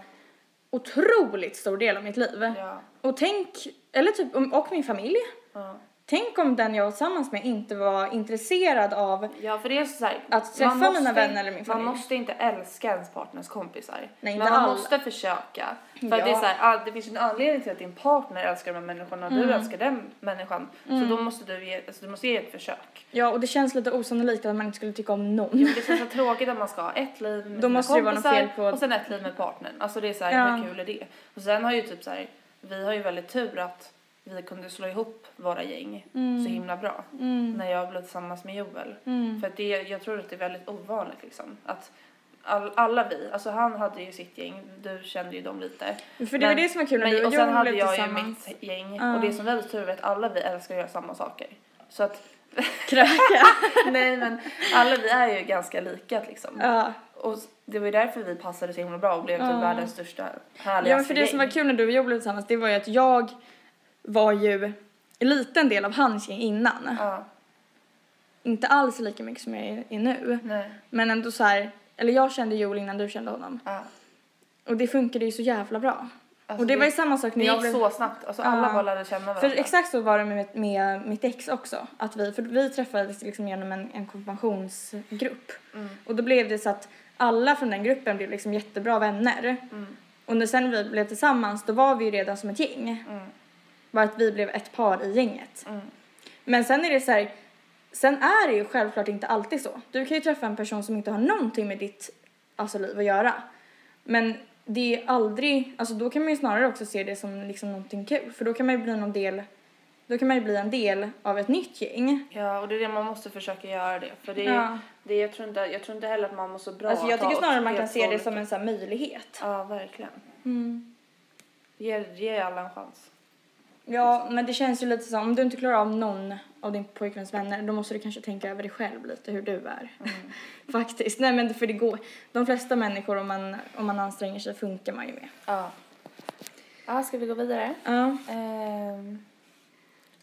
otroligt stor del av mitt liv. Ja, Och tänk, eller typ, och min familj. ja. Tänk om den jag var tillsammans med inte var intresserad av Ja, för det är så här, Att träffa måste mina vänner eller min familj. Man måste inte älska ens partners kompisar. Nej, inte men man alla. måste försöka. För Ja. det är så här, ah, det finns en anledning till att din partner älskar de här människorna och Mm. du älskar den människan. Så då måste du ge, alltså, du måste ge ett försök. Ja, och det känns lite osannolikt att man inte skulle tycka om någon. Jo, det känns så tråkigt att man ska ha ett liv med Då sina måste det vara kompisar fel på- och sen ett liv med partnern. Alltså det är så här, Ja. hur kul är det? Och sen har ju typ så här, vi har ju väldigt tur att vi kunde slå ihop våra gäng så himla bra. När jag blev tillsammans med Joel. För att det, jag tror att det är väldigt ovanligt liksom. Att all, alla vi, alltså han hade ju sitt gäng, du kände ju dem lite. För det var det som var kul när men, du och Och sen hade jag ju mitt gäng. Ja. Och det som är väldigt tur är att alla vi älskar att göra samma saker. Så att, Kröka. nej men alla vi är ju ganska lika liksom. ja. Och det var ju därför vi passade så himla bra och blev typ Ja. världens största, ja, härligaste men för det som gäng. var kul när du och Joel blev tillsammans, det var ju att jag var ju en liten del av hans gäng innan. Ja, Inte alls lika mycket som jag är, är nu. nej. Men ändå så här, eller jag kände Joel innan du kände honom. Ja. Och det funkade ju så jävla bra. Alltså och det, var ju samma sak det när gick jag blev... så snabbt, alltså alla Ja. bara lärde känna För varandra. exakt så var det med, med mitt ex också. Att vi, för vi träffades liksom genom en, en konfirmationsgrupp. Mm. Och då blev det så att alla från den gruppen blev liksom jättebra vänner. Mm. Och när sen vi blev tillsammans då var vi ju redan som ett gäng. Mm. Bara att vi blev ett par i gänget. Mm. Men sen är det så här, sen är det ju självklart inte alltid så. Du kan ju träffa en person som inte har någonting med ditt alltså, liv att göra. Men det är aldrig, alltså då kan man ju snarare också se det som liksom någonting kul. För då kan man ju bli någon del, då kan man ju bli en del av ett nytt gäng. Ja, och det är det man måste försöka göra det. För det är, Ja. det är, jag, tror inte, jag tror inte heller att man mår så bra Alltså jag tycker snarare man kan se det som en sån här möjlighet. Ja, verkligen. Mm. Ge, ge alla en chans. Ja, men det känns ju lite som om du inte klarar av någon av din pojkväns vänner då måste du kanske tänka över dig själv lite hur du är. Faktiskt. Nej men för det går. De flesta människor om man, om man anstränger sig funkar man ju med. Ja. Ja, ska vi gå vidare? Ja. Ehm,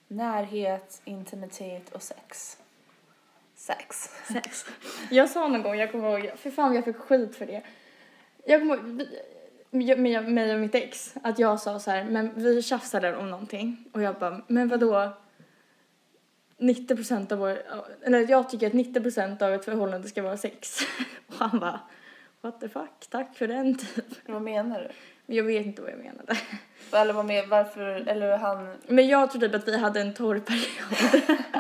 närhet, intimitet och sex. Sex. Sex. Jag sa någon gång, jag kommer ihåg, för fan jag fick skit för det. Jag kommer ihåg, med mig och mitt ex, att jag sa så här, men vi tjafsade om någonting. Och jag bara, men vadå? 90 procent av vår, eller jag tycker att 90 procent av ett förhållande ska vara sex. Och han bara, what the fuck, tack för den typ. Vad menar du? Jag vet inte vad jag menade. Eller vad med, varför, eller han... Men jag tror typ att vi hade en torr period.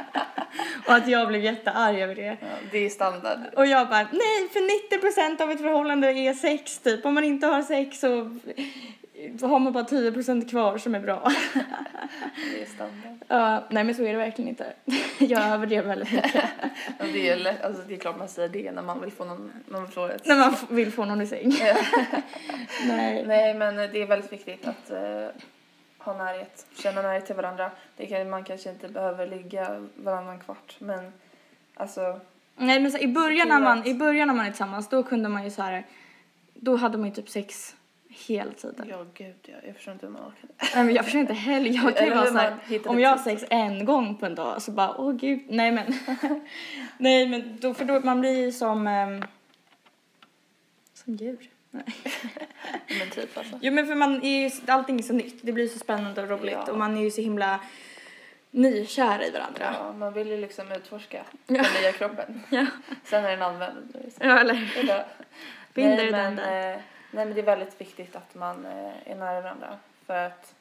och att jag blev jättearg över det. Ja, det är standard. Och jag bara, nej för 90 procent av ett förhållande är sex typ. Om man inte har sex så har man bara 10 procent kvar som är bra. Det är standard. Ja, nej men så är det verkligen inte. Jag överdrev väldigt mycket. Och det, är lätt, alltså det är klart man säger det när man vill få någon, någon vill få ett... När man vill få någon i säng. Ja. Nej. Nej, men det är väldigt viktigt att eh, ha närhet, känna närhet till varandra. Det kan, man kanske inte behöver ligga varannan kvart, men alltså... Nej men så, i, början när man, i början när man är tillsammans då kunde man ju så här, då hade man ju typ sex hela tiden. Ja, gud, ja, jag förstår inte hur man orkar. Nej men jag förstår inte heller, jag kan ju vara hur så här, man hittade om jag har sex en gång på en dag så bara åh gud, nej men. nej men då, för då man blir ju som, ehm, som djur. Nej. Men typ alltså. Jo men för man är ju, allting är så nytt, det blir så spännande och roligt Ja. och man är ju så himla nykära i varandra. Ja, man vill ju liksom utforska Ja. den nya kroppen. Ja, Sen är den använd. så. ja eller binder nej, den men, där. eh, nej, men det är väldigt viktigt att man eh, är nära varandra. För att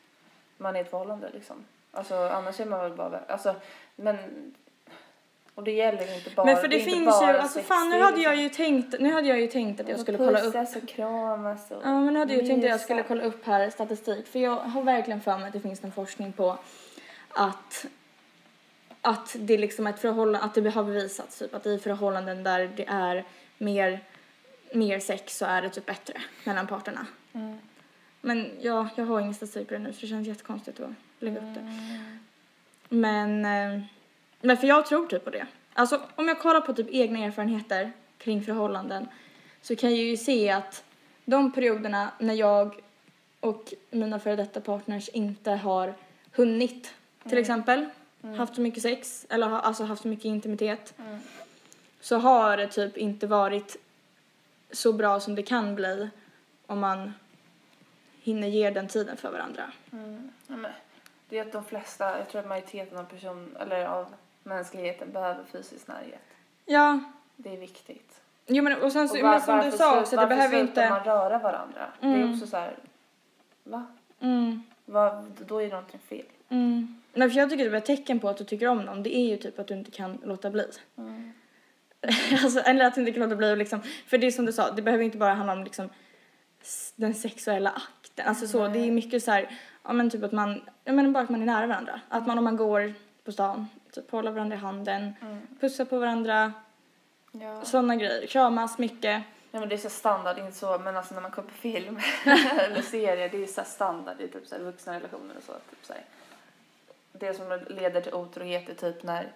man är ett förhållande liksom. Alltså annars är man väl bara... Alltså, men... Och det gäller inte bara... Men för det, inte finns ju, alltså fan det nu hade jag ju tänkt, nu hade jag ju tänkt att jag skulle kolla upp Pussas och kramas och... Ja, men nu hade jag ju tänkt att jag skulle kolla upp här statistik. För jag har verkligen för mig att det finns en forskning på att, att det är liksom ett förhållande, att det har bevisats typ att i förhållanden där det är mer, mer sex så är det typ bättre mellan parterna. Mm. Men ja, jag har ingen statistik på det nu så det känns jättekonstigt att lägga upp det. Mm. Men, eh, men för jag tror typ på det. Alltså om jag kollar på typ egna erfarenheter kring förhållanden så kan jag ju se att de perioderna när jag och mina före detta partners inte har hunnit till exempel haft så mycket sex eller ha, alltså haft så mycket intimitet Mm. så har det typ inte varit så bra som det kan bli om man hinner ge den tiden för varandra. Mm. Det är att de flesta, jag tror att majoriteten av person, eller av mänskligheten behöver fysisk närhet. Ja, Det är viktigt. jo men och sen så, Och men som du sa också, det behöver inte... man röra varandra? Det är Mm. också så här, va? Mm, va? Då är det någonting fel. mm. Nej, för jag tycker att ett tecken på att du tycker om någon, det är ju typ att du inte kan låta bli. Mm. alltså, eller att du inte kan låta bli och liksom, för det är som du sa, det behöver inte bara handla om liksom den sexuella akten. Alltså så, det är mycket så här, ja men typ att man, ja men bara att man är nära varandra. Att man om man går på stan, typ håller varandra i handen, Mm. pussar på varandra, Ja. sådana grejer. Kramas mycket. ja, men det är så standard, inte så, men alltså när man kollar på film eller serier, det är så standard i typ så här vuxna relationer och så. Typ så här. Det som leder till otrohet är typ när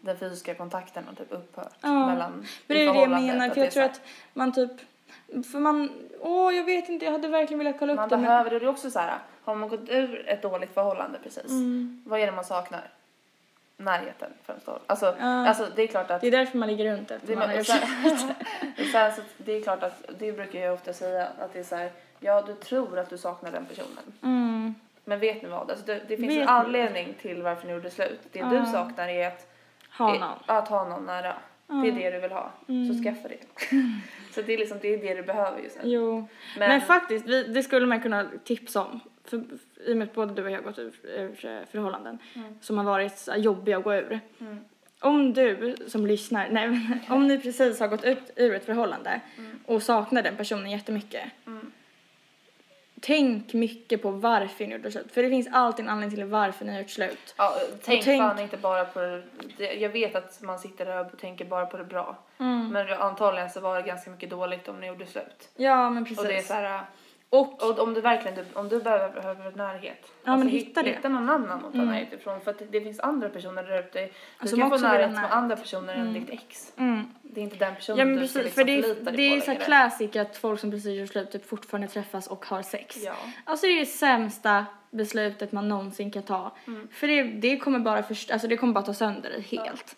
den fysiska kontakten har typ upphört Ja. mellan Men det är det jag menar, för jag tror att man typ, för man, åh jag vet inte, jag hade verkligen velat kolla upp Man det. men- behöver det. Det är också så här, har man gått ur ett dåligt förhållande precis, Mm. vad är det man saknar? Närheten främst då. Alltså, Ja. alltså det är klart att Det är därför man ligger runt efter det, man har gjort så det är klart att det brukar jag ofta säga att det är så här, ja du tror att du saknar den personen. Mm. Men vet ni vad? Alltså det, det finns Vet en ni? anledning till varför ni gjorde slut. Det Ja. du saknar är att, Ha är- någon. att ha någon nära. Det är det du vill ha. Mm. Så skaffa det. så det är liksom det, är det du behöver just nu. Jo. Men, Men, faktiskt, vi, det skulle man kunna tipsa om. För, I och med att både du och jag har gått ur, ur eh, förhållanden Mm. som har varit så jobbiga att gå ur. Mm. Om du som lyssnar, nej om ni precis har gått ut ur ett förhållande Mm. och saknar den personen jättemycket. Mm. Tänk mycket på varför ni gjorde slut. För det finns alltid en anledning till varför ni har gjort slut. Ja, tänk, tänk- fan inte bara på det, det. Jag vet att man sitter där och tänker bara på det bra. Mm. Men antagligen så var det ganska mycket dåligt om ni gjorde slut. Ja men precis. Och det är så här, och och om du verkligen om du behöver, behöver närhet. Ja, men hitt- hitta det. Hitta någon annan att ta Mm. närhet ifrån. För att det, finns andra personer där ute. Du Alltså, kan få närhet med andra personer än Mm. ditt ex. mm. Det är inte den personen Ja men du ska precis, liksom för det förlita dig det är så här längre. classic att folk som precis gjort slut typ fortfarande träffas och har sex. Ja. Alltså det är det sämsta beslutet man någonsin kan ta. Mm. För det, det kommer bara först, alltså det kommer bara ta sönder dig helt.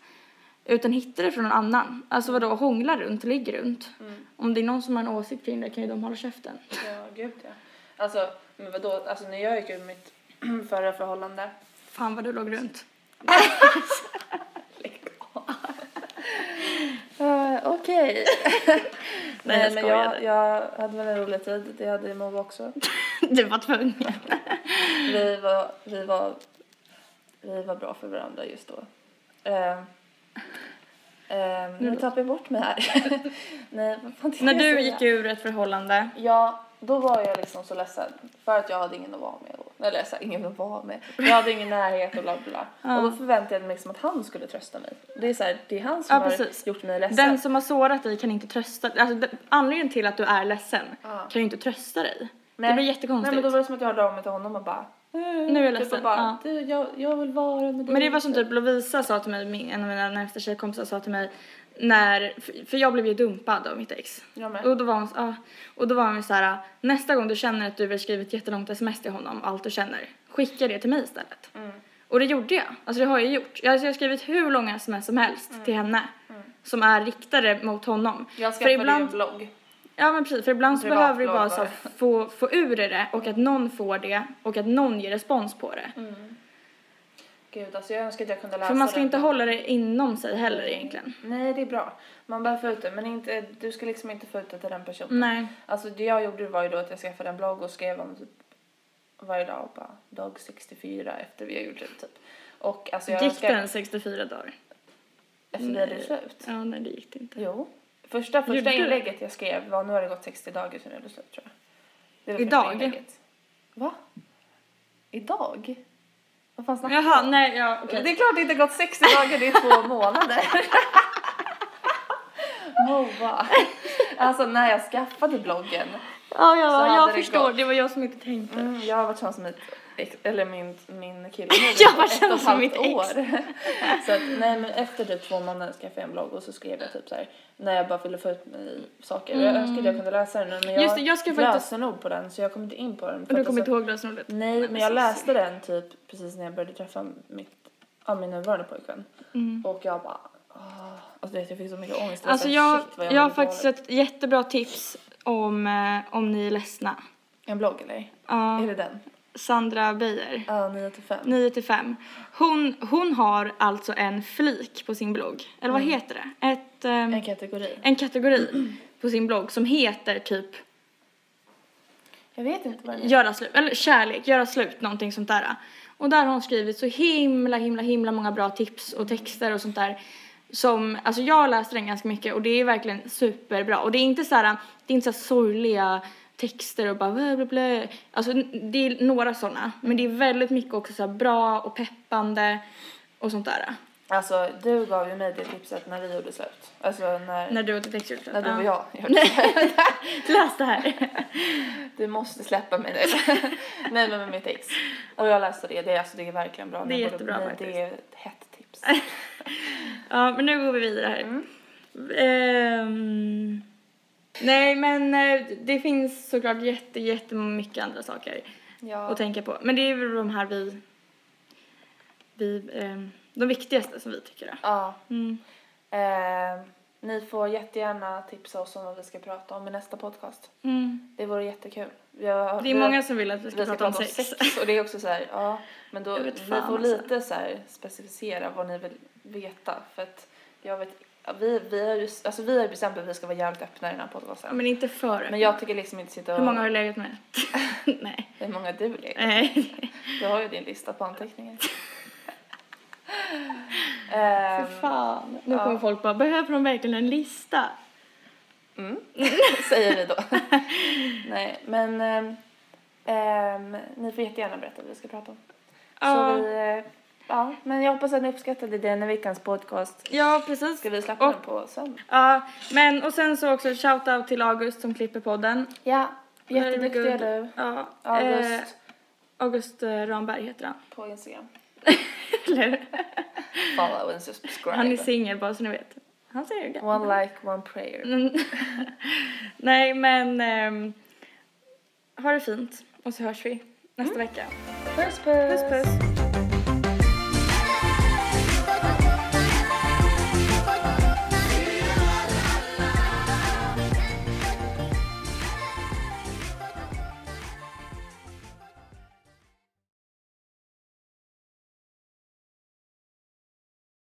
Utan hitta det från någon annan. Alltså vadå, hångla runt, ligg runt. Mm. Om det är någon som har en åsikt kring det kan ju de hålla käften. Ja, gud ja. Alltså, men vadå, alltså när jag gick ur mitt förra förhållande. Fan vad du låg runt. Lägg av. uh, Okej. Nej, men jag, jag hade väl en rolig tid. Det hade Moa också. du var tvungen. vi, var, vi, var, vi var bra för varandra just då. Uh, Um, nu tappade jag bort mig här. Nej, vad fan När jag du gick ur ett förhållande. Ja, då var jag liksom så ledsen. För att jag hade ingen att vara med. Eller så här, ingen att vara med. Jag hade ingen närhet och bla bla. Ja. Och då förväntade jag mig liksom att han skulle trösta mig. Det är så här, det är han som Ja, har gjort mig ledsen. Den som har sårat dig kan inte trösta alltså, Anledningen till att du är ledsen Ja. kan ju inte trösta dig. Nej. Det blir jättekonstigt. Nej men då var det som att jag hörde av mig till honom och bara Nu är jag typ ledsen. och bara, Ja. du, jag, jag vill vara med dig. Men det var som typ Lovisa sa till mig, en av mina närmaste tjejkompisar sa till mig när, för- jag blev ju dumpad av mitt ex. Jag med. Och då var hon, ja, och då var hon så här, nästa gång du känner att du vill skriva ett jättelångt sms till honom, allt du känner, skicka det till mig istället. Mm. Och det gjorde jag, alltså det har jag gjort. Jag, jag har skrivit hur långa sms som helst till henne. Som är riktade mot honom. Mm. Jag för skaffade ibland, ju en blogg. Ja men precis, för ibland så behöver du bara så få, få ur det och att någon får det och att någon ger respons på det. Gud alltså jag önskar att jag kunde läsa För man ska den. inte hålla det inom sig heller egentligen. Nej det är bra. Man behöver få ut det men inte, du ska liksom inte få ut det till den personen. Nej. Alltså det jag gjorde var ju då att jag skaffade en blogg och skrev om typ varje dag bara dag 64 efter vi har gjort det typ. Och alltså jag Gick önskar den 64 dagar? efter vi hade slut. Ja, nej det gick det inte. Jo. Första, första Gjorde du? inlägget jag skrev var nu har det gått 60 dagar sedan jag hade slut tror jag. Det var Idag? inlägget. Va? Idag? Vad fan snackar Jaha, du om? nej, ja okej. Det är klart det inte gått 60 dagar, det är två månader. Moa. Alltså när jag skaffade bloggen. Ja, Så ja, hade jag det förstår. gått. Det var jag som inte tänkte. Mm, jag har varit tillsammans med mitt ex, eller min, min kille Jag i ett med halvt mitt ex. år. Så att, nej men efter typ två månader skaffade jag en blogg och så skrev jag typ så här när jag bara ville få ut mig saker. Jag önskar att jag kunde läsa den nu men jag, Mm. Just det, jag faktiskt- lösenord på den så jag kommer inte in på den. Och du kommer inte ihåg lösenordet? Nej, men jag läste den typ precis när jag började träffa mitt, ja, min nuvarande pojkvän. Och jag bara, åh, alltså vet jag fick så mycket ångest. Alltså jag, shit, vad jag har faktiskt ett jättebra tips om, eh, om ni är ledsna. En blogg eller? Ja, Är det den? Sandra Beijer. Ja, 9 till 5. 9 till 5. Hon, hon har alltså en flik på sin blogg. Eller vad heter det? Ett, ehm, En kategori. en kategori på sin blogg som heter typ Jag vet inte vad den är. göra slut, eller kärlek, göra slut, någonting sånt där. Och där har hon skrivit så himla, himla, himla många bra tips och texter och sånt där. Som, alltså jag läste den ganska mycket och det är verkligen superbra. Och det är inte så här, det är inte så här sorgliga texter och bara blä, blä, blä. Alltså det är några sådana. Men det är väldigt mycket också så bra och peppande och sånt där. Alltså du gav ju mig det tipset när vi gjorde slut. Alltså när, När du och ditt ex gjorde slut. när du och Ja. jag gjorde slut. Läs det här. Du måste släppa mig nu. Nej men med mitt ex. Och jag läste det. Det är, alltså, det är verkligen bra. Det är jättebra nej, faktiskt. Det är ett hett tips. Ja, men nu går vi vidare här. Mm. Ehm, nej, men eh, det finns såklart jätte, jättemycket andra saker Ja. att tänka på. Men det är väl de här vi, vi ehm, de viktigaste som vi tycker. Ja. Mm. Eh, ni får jättegärna tipsa oss om vad vi ska prata om i nästa podcast. Mm. Det vore jättekul. Har, Det är vi har- många som vill att vi ska, vi ska prata om sex. Och det är också så här, ja, men då, ni får alltså. lite så här specificera vad ni vill veta. För att jag vet, ja, vi, vi har ju, alltså vi har ju bestämt att vi ska vara jävligt öppna i den här podcasten. Men inte för. Men jag tycker liksom inte sitta och... Hur många har du legat med? nej. Hur många du legat? Nej. Du har ju din lista på anteckningar. För Ehm, fan. Nu ja. kommer folk bara, behöver de verkligen en lista? Mm, säger vi då. Nej, men ehm, ehm, ni får jättegärna berätta vad vi ska prata om. Ja. Så vi, eh, ja, men jag hoppas att ni uppskattade den i veckans podcast. Ja, precis. Ska vi släppa Och- den på söndag? Ja, men och sen så också shout-out till August som klipper podden. Ja, jätteduktig är du. Ja, August Eh, August eh, Ramberg heter han. på Instagram. Eller? Follow and subscribe. Han är singel bara så ni vet. Han säger det. One like, one prayer. Mm. Nej men ehm, ha det fint och så hörs vi nästa vecka. Puss puss! Puss puss!